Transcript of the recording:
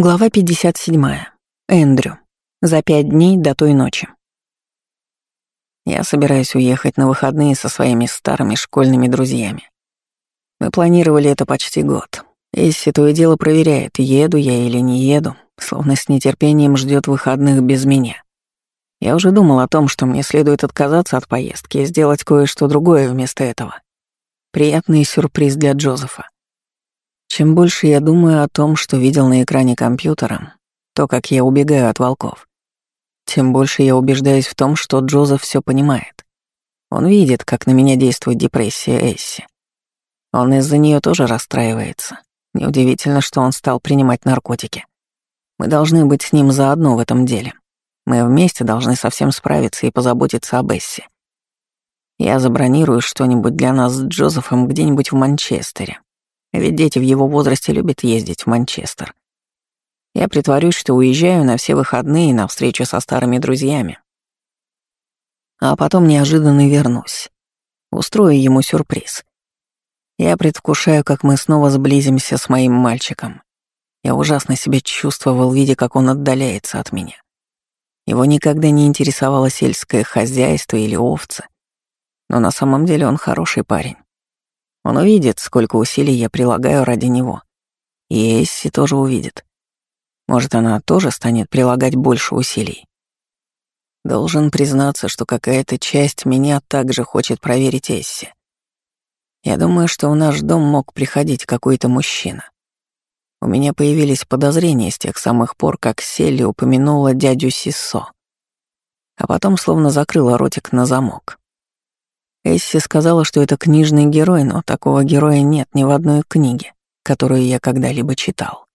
Глава 57. Эндрю. За пять дней до той ночи. Я собираюсь уехать на выходные со своими старыми школьными друзьями. Мы планировали это почти год. Эсси то и дело проверяет, еду я или не еду, словно с нетерпением ждет выходных без меня. Я уже думал о том, что мне следует отказаться от поездки и сделать кое-что другое вместо этого. Приятный сюрприз для Джозефа. Чем больше я думаю о том, что видел на экране компьютера, то, как я убегаю от волков, тем больше я убеждаюсь в том, что Джозеф все понимает. Он видит, как на меня действует депрессия Эсси. Он из-за нее тоже расстраивается. Неудивительно, что он стал принимать наркотики. Мы должны быть с ним заодно в этом деле. Мы вместе должны совсем справиться и позаботиться об Эсси. Я забронирую что-нибудь для нас с Джозефом где-нибудь в Манчестере. Ведь дети в его возрасте любят ездить в Манчестер. Я притворюсь, что уезжаю на все выходные на встречу со старыми друзьями. А потом неожиданно вернусь. Устрою ему сюрприз. Я предвкушаю, как мы снова сблизимся с моим мальчиком. Я ужасно себя чувствовал, видя, как он отдаляется от меня. Его никогда не интересовало сельское хозяйство или овцы. Но на самом деле он хороший парень. Он увидит, сколько усилий я прилагаю ради него. И Эсси тоже увидит. Может, она тоже станет прилагать больше усилий. Должен признаться, что какая-то часть меня также хочет проверить Эсси. Я думаю, что в наш дом мог приходить какой-то мужчина. У меня появились подозрения с тех самых пор, как Селли упомянула дядю Сиссо. А потом словно закрыла ротик на замок. Эсси сказала, что это книжный герой, но такого героя нет ни в одной книге, которую я когда-либо читал.